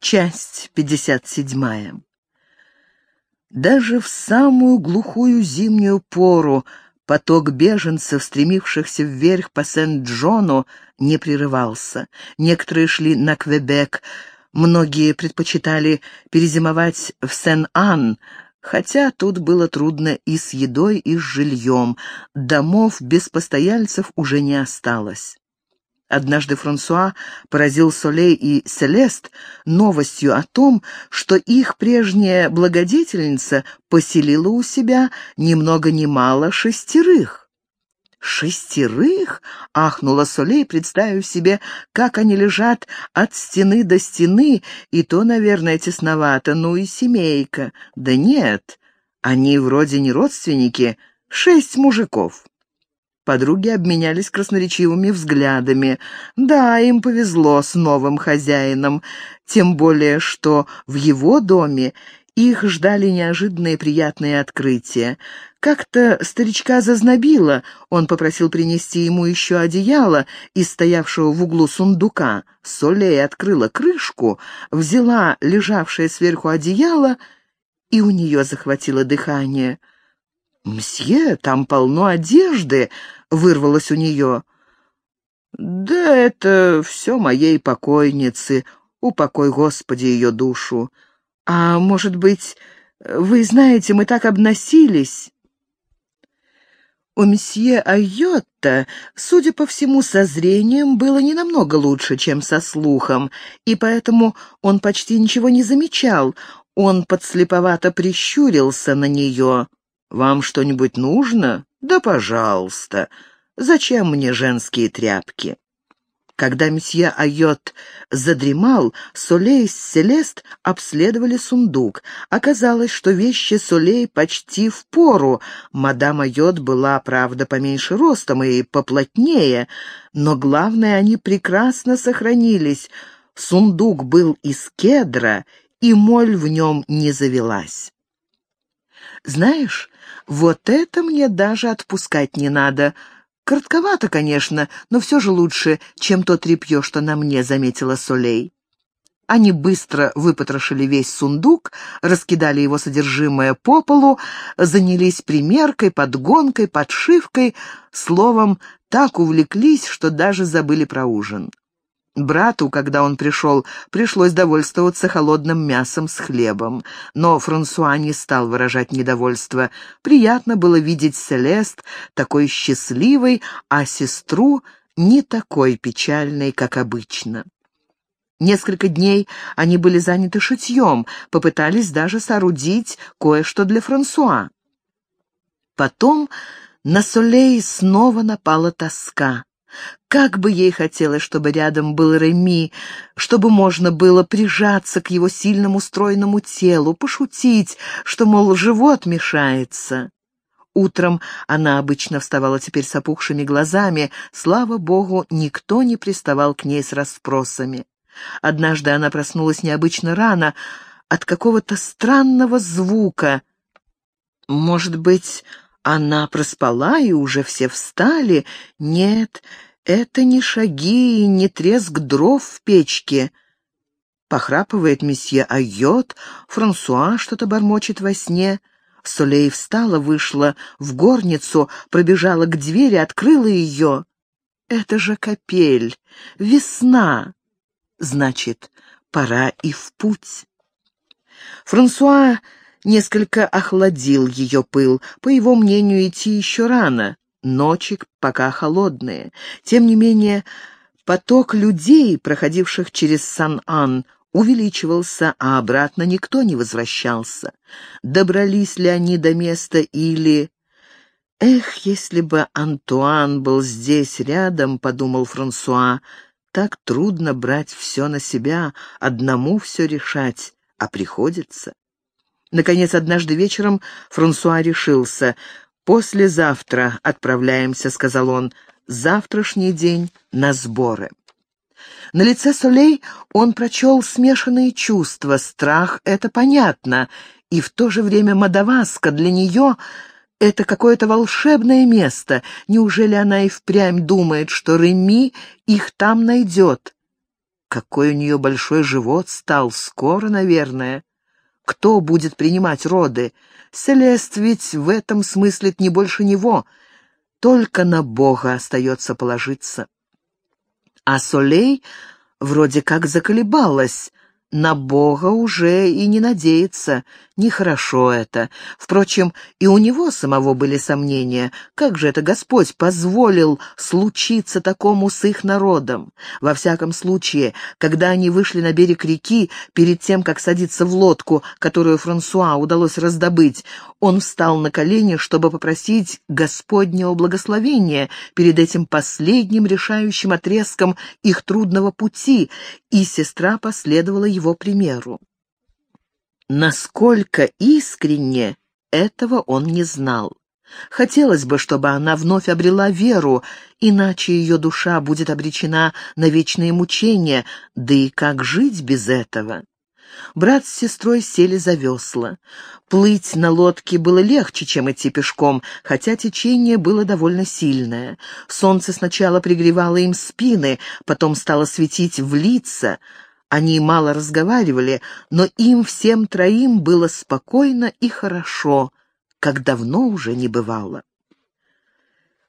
Часть 57. Даже в самую глухую зимнюю пору поток беженцев, стремившихся вверх по Сент-Джону, не прерывался. Некоторые шли на Квебек, многие предпочитали перезимовать в Сен-Ан, хотя тут было трудно и с едой, и с жильем. Домов без постояльцев уже не осталось. Однажды Франсуа поразил Солей и Селест новостью о том, что их прежняя благодетельница поселила у себя ни много ни мало шестерых. «Шестерых?» — ахнула Солей, представив себе, как они лежат от стены до стены, и то, наверное, тесновато, ну и семейка. Да нет, они вроде не родственники, шесть мужиков. Подруги обменялись красноречивыми взглядами. Да, им повезло с новым хозяином, тем более, что в его доме их ждали неожиданные приятные открытия. Как-то старичка зазнобило, он попросил принести ему еще одеяло из стоявшего в углу сундука. Солей открыла крышку, взяла лежавшее сверху одеяло, и у нее захватило дыхание. «Мсье, там полно одежды!» — вырвалось у нее. «Да это все моей покойницы, упокой, Господи, ее душу. А может быть, вы знаете, мы так обносились?» У месье Айотта, судя по всему, со зрением было не намного лучше, чем со слухом, и поэтому он почти ничего не замечал. Он подслеповато прищурился на нее. «Вам что-нибудь нужно? Да, пожалуйста. Зачем мне женские тряпки?» Когда месье Айот задремал, Солей с Селест обследовали сундук. Оказалось, что вещи Солей почти в пору. Мадам Айот была, правда, поменьше ростом и поплотнее, но, главное, они прекрасно сохранились. Сундук был из кедра, и моль в нем не завелась. «Знаешь, вот это мне даже отпускать не надо. Коротковато, конечно, но все же лучше, чем то тряпье, что на мне», — заметила Солей. Они быстро выпотрошили весь сундук, раскидали его содержимое по полу, занялись примеркой, подгонкой, подшивкой, словом, так увлеклись, что даже забыли про ужин. Брату, когда он пришел, пришлось довольствоваться холодным мясом с хлебом. Но Франсуа не стал выражать недовольство. Приятно было видеть Селест такой счастливой, а сестру не такой печальной, как обычно. Несколько дней они были заняты шитьем, попытались даже соорудить кое-что для Франсуа. Потом на Солей снова напала тоска. Как бы ей хотелось, чтобы рядом был Реми, чтобы можно было прижаться к его сильному стройному телу, пошутить, что, мол, живот мешается. Утром она обычно вставала теперь с опухшими глазами. Слава богу, никто не приставал к ней с расспросами. Однажды она проснулась необычно рано от какого-то странного звука. Может быть, она проспала, и уже все встали? Нет, это не шаги и не треск дров в печке. Похрапывает месье Айот, Франсуа что-то бормочет во сне. Солей встала, вышла в горницу, пробежала к двери, открыла ее. Это же капель, весна. Значит, пора и в путь. Франсуа несколько охладил ее пыл. По его мнению, идти еще рано. Ночик пока холодные. Тем не менее, поток людей, проходивших через Сан-Ан, увеличивался, а обратно никто не возвращался. Добрались ли они до места или... «Эх, если бы Антуан был здесь рядом», — подумал Франсуа, — «так трудно брать все на себя, одному все решать, а приходится». Наконец, однажды вечером Франсуа решился. «Послезавтра отправляемся», — сказал он. «Завтрашний день на сборы». На лице Солей он прочел смешанные чувства. Страх — это понятно, и в то же время Мадаваска для нее — это какое-то волшебное место. Неужели она и впрямь думает, что Реми их там найдет? Какой у нее большой живот стал, скоро, наверное. Кто будет принимать роды? Селест ведь в этом смыслит не больше него. Только на Бога остается положиться. А Солей вроде как заколебалась, на Бога уже и не надеяться. Нехорошо это. Впрочем, и у него самого были сомнения. Как же это Господь позволил случиться такому с их народом? Во всяком случае, когда они вышли на берег реки, перед тем, как садиться в лодку, которую Франсуа удалось раздобыть, он встал на колени, чтобы попросить Господнего благословения перед этим последним решающим отрезком их трудного пути, и сестра последовала его примеру. Насколько искренне, этого он не знал. Хотелось бы, чтобы она вновь обрела веру, иначе ее душа будет обречена на вечные мучения, да и как жить без этого? Брат с сестрой сели за весла. Плыть на лодке было легче, чем идти пешком, хотя течение было довольно сильное. Солнце сначала пригревало им спины, потом стало светить в лица — они мало разговаривали, но им всем троим было спокойно и хорошо, как давно уже не бывало.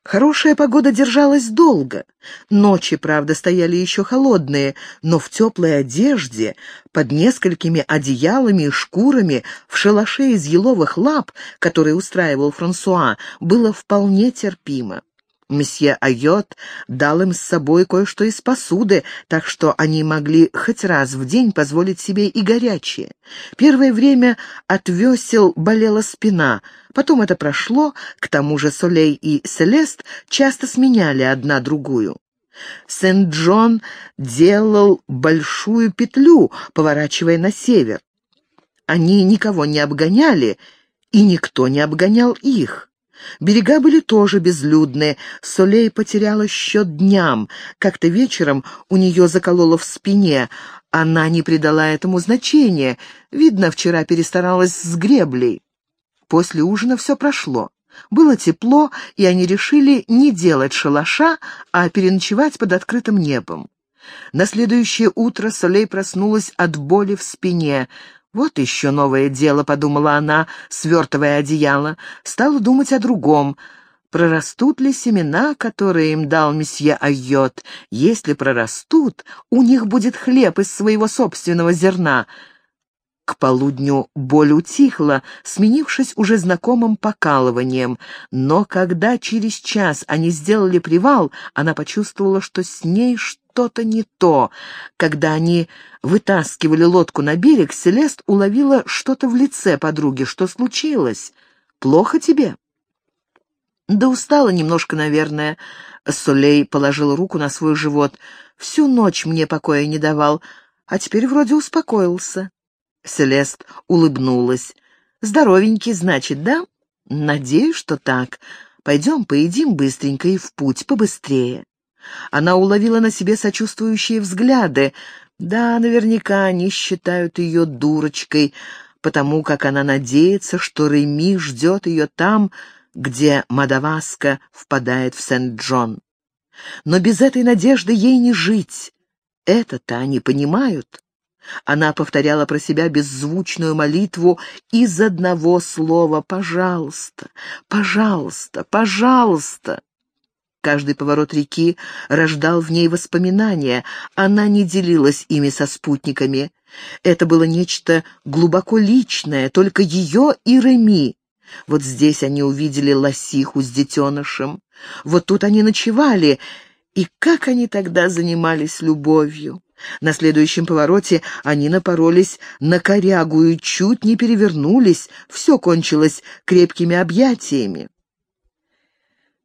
Хорошая погода держалась долго. Ночи, правда, стояли еще холодные, но в теплой одежде, под несколькими одеялами и шкурами, в шалаше из еловых лап, который устраивал Франсуа, было вполне терпимо. Месье Айот дал им с собой кое-что из посуды, так что они могли хоть раз в день позволить себе и горячее. Первое время от весел болела спина, потом это прошло, к тому же Солей и Селест часто сменяли одна другую. Сент-Джон делал большую петлю, поворачивая на север. Они никого не обгоняли, и никто не обгонял их. Берега были тоже безлюдные. Солей потеряла счет дням. Как-то вечером у нее закололо в спине. Она не придала этому значения. Видно, вчера перестаралась с греблей. После ужина все прошло. Было тепло, и они решили не делать шалаша, а переночевать под открытым небом. На следующее утро Солей проснулась от боли в спине. «Вот еще новое дело», — подумала она, свертывая одеяло. Стала думать о другом. Прорастут ли семена, которые им дал месье Айот? Если прорастут, у них будет хлеб из своего собственного зерна. К полудню боль утихла, сменившись уже знакомым покалыванием, но когда через час они сделали привал, она почувствовала, что с ней что что-то не то. Когда они вытаскивали лодку на берег, Селест уловила что-то в лице подруги. Что случилось? Плохо тебе? Да устала немножко, наверное. Солей положил руку на свой живот. Всю ночь мне покоя не давал, а теперь вроде успокоился. Селест улыбнулась. «Здоровенький, значит, да? Надеюсь, что так. Пойдем поедим быстренько и в путь, побыстрее». Она уловила на себе сочувствующие взгляды. Да, наверняка они считают ее дурочкой, потому как она надеется, что Реми ждет ее там, где Мадаваска впадает в Сент-Джон. Но без этой надежды ей не жить. Это-то они понимают. Она повторяла про себя беззвучную молитву из одного слова «пожалуйста, пожалуйста, пожалуйста». Каждый поворот реки рождал в ней воспоминания, она не делилась ими со спутниками. Это было нечто глубоко личное, только ее и Реми. Вот здесь они увидели лосиху с детенышем, вот тут они ночевали, и как они тогда занимались любовью. На следующем повороте они напоролись на корягу и чуть не перевернулись, все кончилось крепкими объятиями.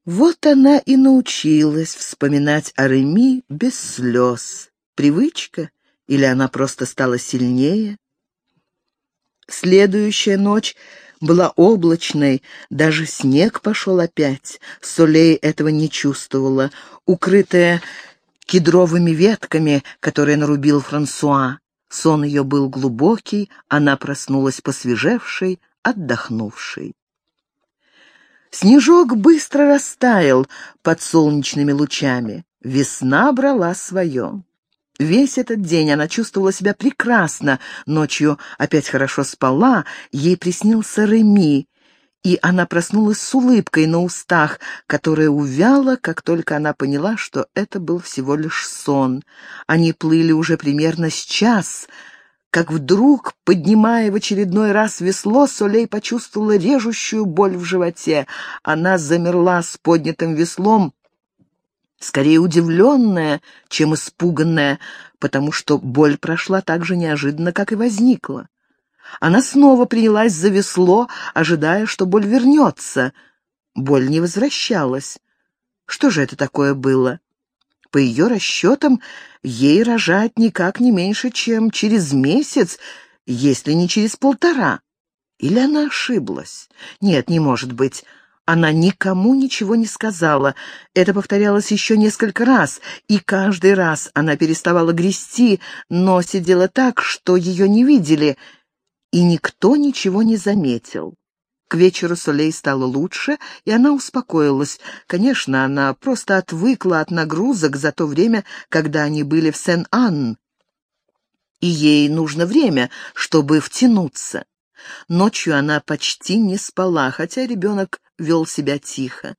Вот она и научилась вспоминать о Реми без слез. Привычка? Или она просто стала сильнее? Следующая ночь была облачной, даже снег пошел опять. Солей этого не чувствовала, укрытая кедровыми ветками, которые нарубил Франсуа. Сон ее был глубокий, она проснулась посвежевшей, отдохнувшей. Снежок быстро растаял под солнечными лучами. Весна брала свое. Весь этот день она чувствовала себя прекрасно, ночью опять хорошо спала, ей приснился Реми, и она проснулась с улыбкой на устах, которая увяла, как только она поняла, что это был всего лишь сон. Они плыли уже примерно с час, как вдруг, поднимая в очередной раз весло, Солей почувствовала режущую боль в животе. Она замерла с поднятым веслом, скорее удивленная, чем испуганная, потому что боль прошла так же неожиданно, как и возникла. Она снова принялась за весло, ожидая, что боль вернется. Боль не возвращалась. Что же это такое было? По ее расчетам, ей рожать никак не меньше, чем через месяц, если не через полтора. Или она ошиблась? Нет, не может быть. Она никому ничего не сказала. Это повторялось еще несколько раз, и каждый раз она переставала грести, но сидела так, что ее не видели, и никто ничего не заметил. К вечеру Солей стало лучше, и она успокоилась. Конечно, она просто отвыкла от нагрузок за то время, когда они были в Сен-Анн. И ей нужно время, чтобы втянуться. Ночью она почти не спала, хотя ребенок вел себя тихо.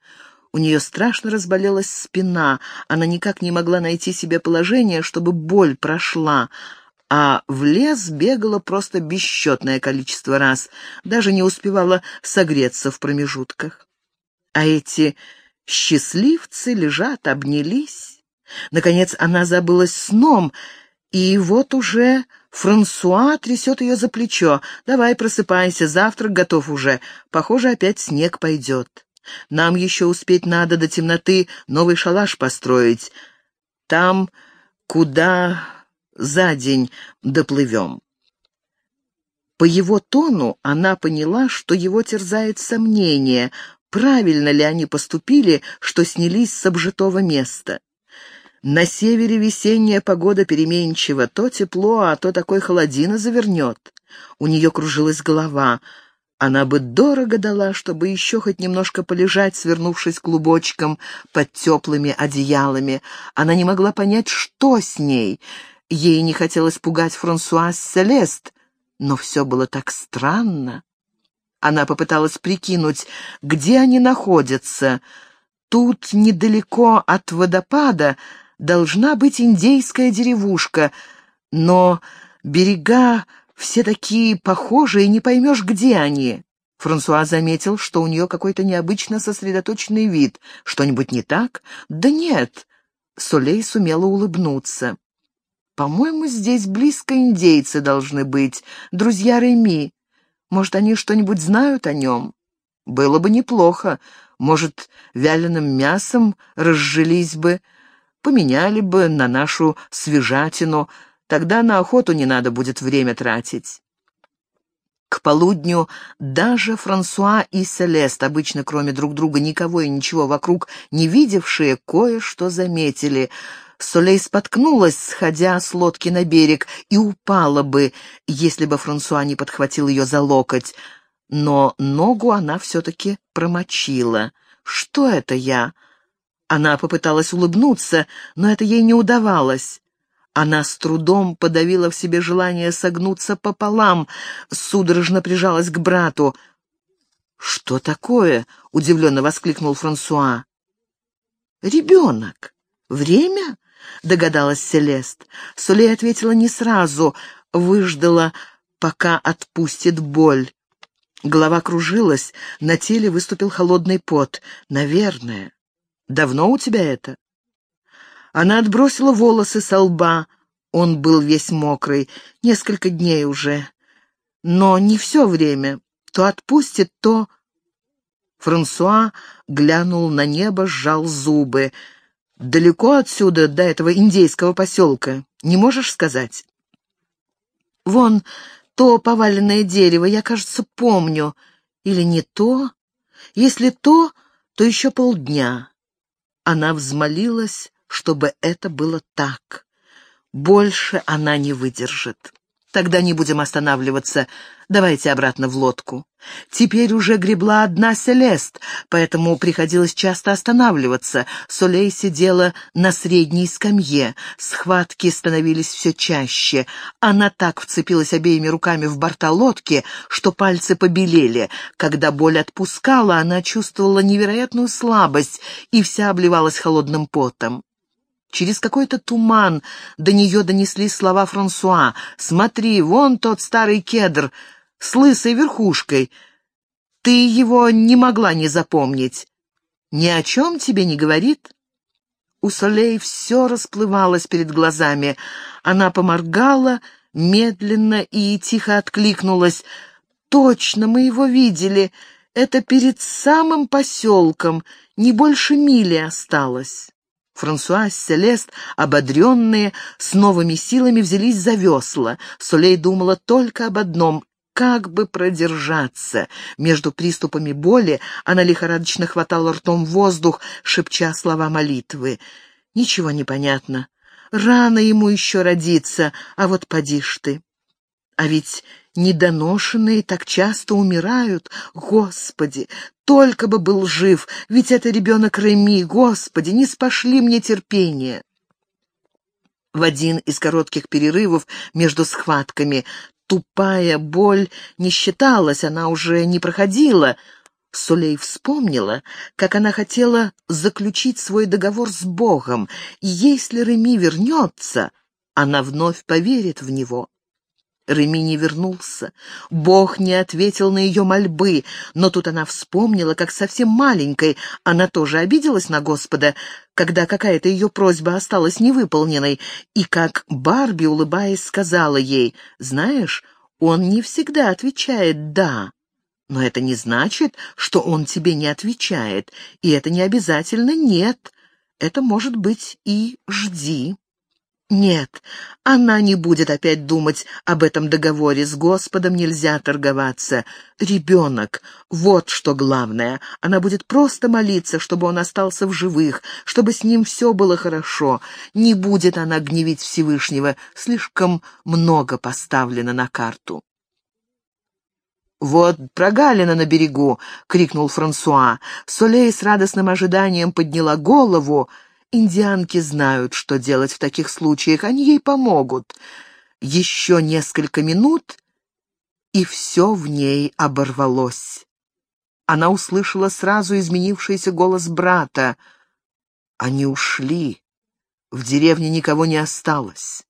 У нее страшно разболелась спина, она никак не могла найти себе положение, чтобы боль прошла, а в лес бегала просто бесчетное количество раз, даже не успевала согреться в промежутках. А эти счастливцы лежат, обнялись. Наконец она забылась сном, и вот уже Франсуа трясет ее за плечо. «Давай, просыпайся, завтрак готов уже. Похоже, опять снег пойдет. Нам еще успеть надо до темноты новый шалаш построить. Там, куда за день доплывем». По его тону она поняла, что его терзает сомнение, правильно ли они поступили, что снялись с обжитого места. На севере весенняя погода переменчива, то тепло, а то такой холодина завернет. У нее кружилась голова. Она бы дорого дала, чтобы еще хоть немножко полежать, свернувшись клубочком под теплыми одеялами. Она не могла понять, что с ней. Ей не хотелось пугать Франсуаз Селест, но все было так странно. Она попыталась прикинуть, где они находятся. Тут, недалеко от водопада, должна быть индейская деревушка, но берега все такие похожие, не поймешь, где они. Франсуа заметил, что у нее какой-то необычно сосредоточенный вид. Что-нибудь не так? Да нет. Солей сумела улыбнуться. «По-моему, здесь близко индейцы должны быть, друзья Реми. Может, они что-нибудь знают о нем? Было бы неплохо. Может, вяленым мясом разжились бы, Поменяли бы на нашу свежатину, тогда на охоту не надо будет время тратить. К полудню даже Франсуа и Селест, обычно кроме друг друга никого и ничего вокруг не видевшие, кое-что заметили. Солей споткнулась, сходя с лодки на берег, и упала бы, если бы Франсуа не подхватил ее за локоть. Но ногу она все-таки промочила. «Что это я?» Она попыталась улыбнуться, но это ей не удавалось. Она с трудом подавила в себе желание согнуться пополам, судорожно прижалась к брату. «Что такое?» — удивленно воскликнул Франсуа. «Ребенок. Время?» — догадалась Селест. Сулей ответила не сразу, выждала, пока отпустит боль. Голова кружилась, на теле выступил холодный пот. «Наверное». Давно у тебя это?» Она отбросила волосы со лба. Он был весь мокрый, несколько дней уже. Но не все время. То отпустит, то... Франсуа глянул на небо, сжал зубы. «Далеко отсюда, до этого индейского поселка, не можешь сказать?» «Вон то поваленное дерево, я, кажется, помню. Или не то? Если то, то еще полдня. Она взмолилась, чтобы это было так. Больше она не выдержит. Тогда не будем останавливаться. Давайте обратно в лодку. Теперь уже гребла одна Селест, поэтому приходилось часто останавливаться. Солей сидела на средней скамье. Схватки становились все чаще. Она так вцепилась обеими руками в борта лодки, что пальцы побелели. Когда боль отпускала, она чувствовала невероятную слабость и вся обливалась холодным потом. Через какой-то туман до нее донесли слова Франсуа. «Смотри, вон тот старый кедр с лысой верхушкой. Ты его не могла не запомнить. Ни о чем тебе не говорит?» У Солей все расплывалось перед глазами. Она поморгала медленно и тихо откликнулась. «Точно, мы его видели. Это перед самым поселком. Не больше мили осталось». Франсуа с Селест, ободренные, с новыми силами взялись за весла. Солей думала только об одном — как бы продержаться. Между приступами боли она лихорадочно хватала ртом воздух, шепча слова молитвы. «Ничего не понятно. Рано ему еще родиться, а вот поди ты». А ведь недоношенные так часто умирают. Господи, только бы был жив, ведь это ребенок Реми. Господи, не спошли мне терпение. В один из коротких перерывов между схватками тупая боль не считалась, она уже не проходила. Сулей вспомнила, как она хотела заключить свой договор с Богом, и если Реми вернется, она вновь поверит в него. Реми не вернулся. Бог не ответил на ее мольбы, но тут она вспомнила, как совсем маленькой она тоже обиделась на Господа, когда какая-то ее просьба осталась невыполненной, и как Барби, улыбаясь, сказала ей, «Знаешь, он не всегда отвечает «да». Но это не значит, что он тебе не отвечает, и это не обязательно «нет». Это может быть и «жди». Нет, она не будет опять думать об этом договоре. С Господом нельзя торговаться. Ребенок — вот что главное. Она будет просто молиться, чтобы он остался в живых, чтобы с ним все было хорошо. Не будет она гневить Всевышнего. Слишком много поставлено на карту. «Вот прогалина на берегу!» — крикнул Франсуа. Солей с радостным ожиданием подняла голову — Индианки знают, что делать в таких случаях, они ей помогут. Еще несколько минут, и все в ней оборвалось. Она услышала сразу изменившийся голос брата. Они ушли. В деревне никого не осталось.